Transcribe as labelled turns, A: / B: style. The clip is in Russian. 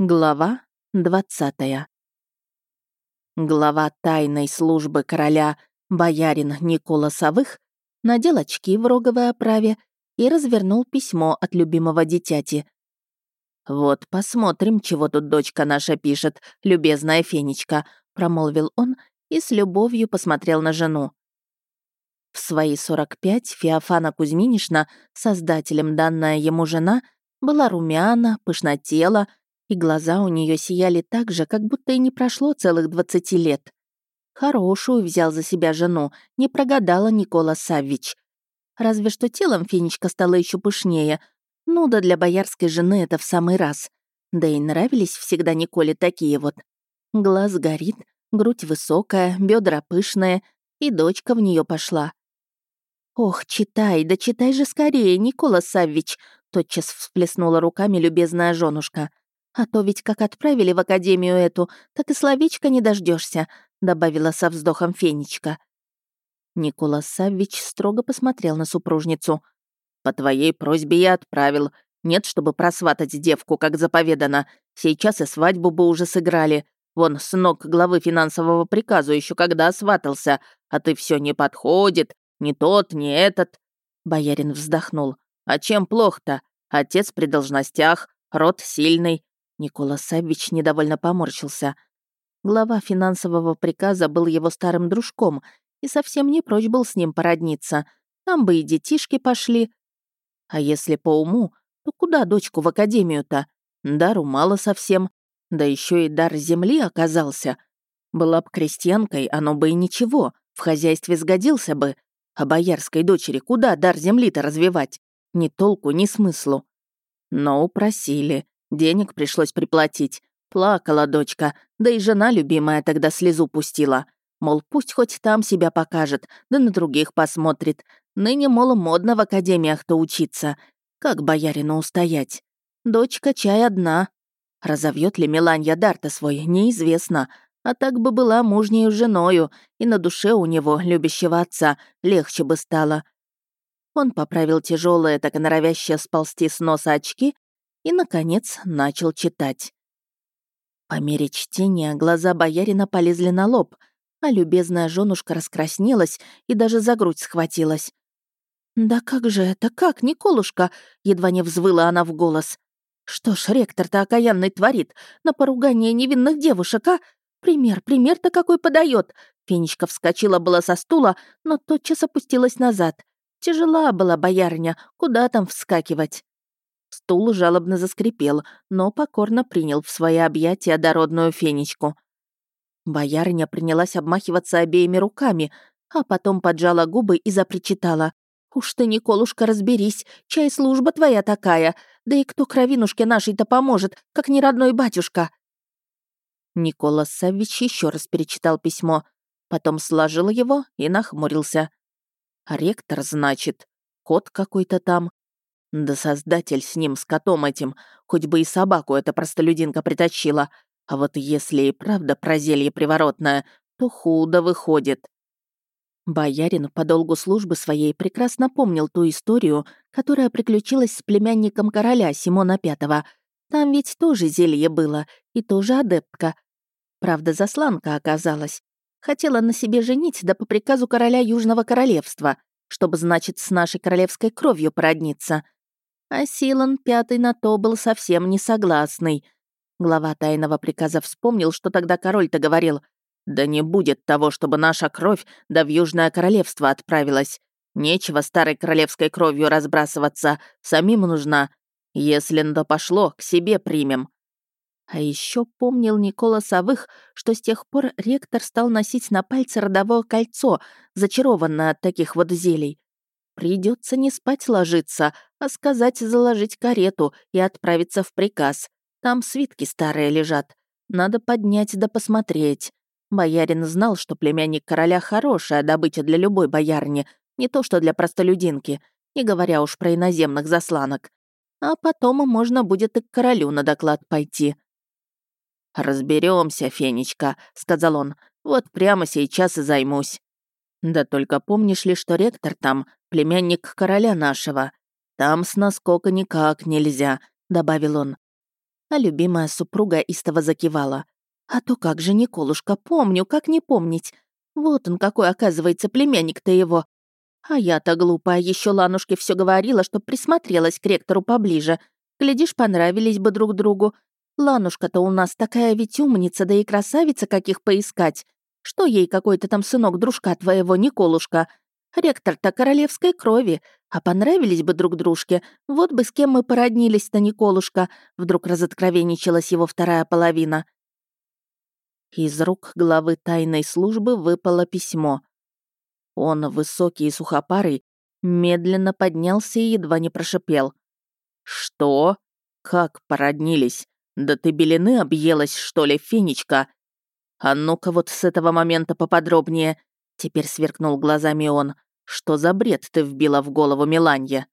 A: Глава 20 Глава тайной службы короля боярин Никола Савых надел очки в роговой оправе и развернул письмо от любимого дитяти. «Вот посмотрим, чего тут дочка наша пишет, любезная Фенечка», промолвил он и с любовью посмотрел на жену. В свои 45 Феофана Кузьминишна, создателем данная ему жена, была румяна, пышнотела, и глаза у нее сияли так же, как будто и не прошло целых двадцати лет. Хорошую взял за себя жену, не прогадала Никола Саввич. Разве что телом Фенечка стала еще пышнее. Ну да для боярской жены это в самый раз. Да и нравились всегда Николе такие вот. Глаз горит, грудь высокая, бедра пышные, и дочка в нее пошла. «Ох, читай, да читай же скорее, Никола Саввич!» тотчас всплеснула руками любезная женушка. А то ведь как отправили в академию эту, так и словечко не дождешься, добавила со вздохом Фенечка. Николас Саввич строго посмотрел на супружницу. «По твоей просьбе я отправил. Нет, чтобы просватать девку, как заповедано. Сейчас и свадьбу бы уже сыграли. Вон, сынок главы финансового приказа еще когда сватался, а ты все не подходит, ни тот, ни этот». Боярин вздохнул. «А чем плохо-то? Отец при должностях, род сильный, Никола Савич недовольно поморщился. Глава финансового приказа был его старым дружком и совсем не прочь был с ним породниться. Там бы и детишки пошли. А если по уму, то куда дочку в академию-то? Дару мало совсем. Да еще и дар земли оказался. Была б крестьянкой, оно бы и ничего, в хозяйстве сгодился бы. А боярской дочери куда дар земли-то развивать? Ни толку, ни смыслу. Но упросили. Денег пришлось приплатить. Плакала дочка, да и жена любимая тогда слезу пустила. Мол, пусть хоть там себя покажет, да на других посмотрит. Ныне, мол, модно в академиях-то учиться. Как боярину устоять? Дочка чай одна. Разовьет ли Меланья дар-то свой, неизвестно. А так бы была мужнею женою, и на душе у него, любящего отца, легче бы стало. Он поправил тяжелые, так и норовящие сползти с носа очки и, наконец, начал читать. По мере чтения глаза боярина полезли на лоб, а любезная женушка раскраснелась и даже за грудь схватилась. «Да как же это, как, Николушка?» — едва не взвыла она в голос. «Что ж, ректор-то окаянный творит на поругание невинных девушек, а? Пример, пример-то какой подает. Фенечка вскочила была со стула, но тотчас опустилась назад. Тяжела была боярня, куда там вскакивать. Стул жалобно заскрипел, но покорно принял в свои объятия дородную фенечку. Боярыня принялась обмахиваться обеими руками, а потом поджала губы и запричитала. «Уж ты, Николушка, разберись, чай служба твоя такая, да и кто кровинушке нашей-то поможет, как не родной батюшка?» Никола Савич еще раз перечитал письмо, потом сложил его и нахмурился. «Ректор, значит, кот какой-то там, да создатель с ним, с котом этим, хоть бы и собаку эта простолюдинка притащила. А вот если и правда про зелье приворотное, то худо выходит. Боярин по долгу службы своей прекрасно помнил ту историю, которая приключилась с племянником короля Симона V. Там ведь тоже зелье было, и тоже адептка. Правда, засланка оказалась. Хотела на себе женить, да по приказу короля Южного Королевства, чтобы, значит, с нашей королевской кровью породниться — а Силан пятый на то был совсем не согласный. Глава тайного приказа вспомнил, что тогда король-то говорил, «Да не будет того, чтобы наша кровь да в Южное Королевство отправилась. Нечего старой королевской кровью разбрасываться, самим нужна. Если на то пошло, к себе примем». А еще помнил Никола Савых, что с тех пор ректор стал носить на пальце родовое кольцо, зачарованное от таких вот зелий. Придется не спать ложиться, а сказать заложить карету и отправиться в приказ. Там свитки старые лежат. Надо поднять да посмотреть. Боярин знал, что племянник короля хорошая добыча для любой боярни, не то что для простолюдинки, не говоря уж про иноземных засланок. А потом можно будет и к королю на доклад пойти. Разберемся, Фенечка», — сказал он. «Вот прямо сейчас и займусь». «Да только помнишь ли, что ректор там племянник короля нашего. Там с наскока никак нельзя», — добавил он. а любимая супруга истово закивала. «А то как же, Николушка, помню, как не помнить. Вот он какой, оказывается, племянник-то его. А я-то глупая, еще Ланушке все говорила, что присмотрелась к ректору поближе. Глядишь, понравились бы друг другу. Ланушка-то у нас такая ведь умница, да и красавица каких поискать. Что ей какой-то там сынок дружка твоего, Николушка? Ректор-то королевской крови, а понравились бы друг дружке, вот бы с кем мы породнились-то, Николушка, вдруг разоткровенничалась его вторая половина. Из рук главы тайной службы выпало письмо. Он, высокий и сухопарый, медленно поднялся и едва не прошипел. «Что? Как породнились? Да ты белины объелась, что ли, Фенечка? А ну-ка вот с этого момента поподробнее. Теперь сверкнул глазами он. Что за бред ты вбила в голову Миланья?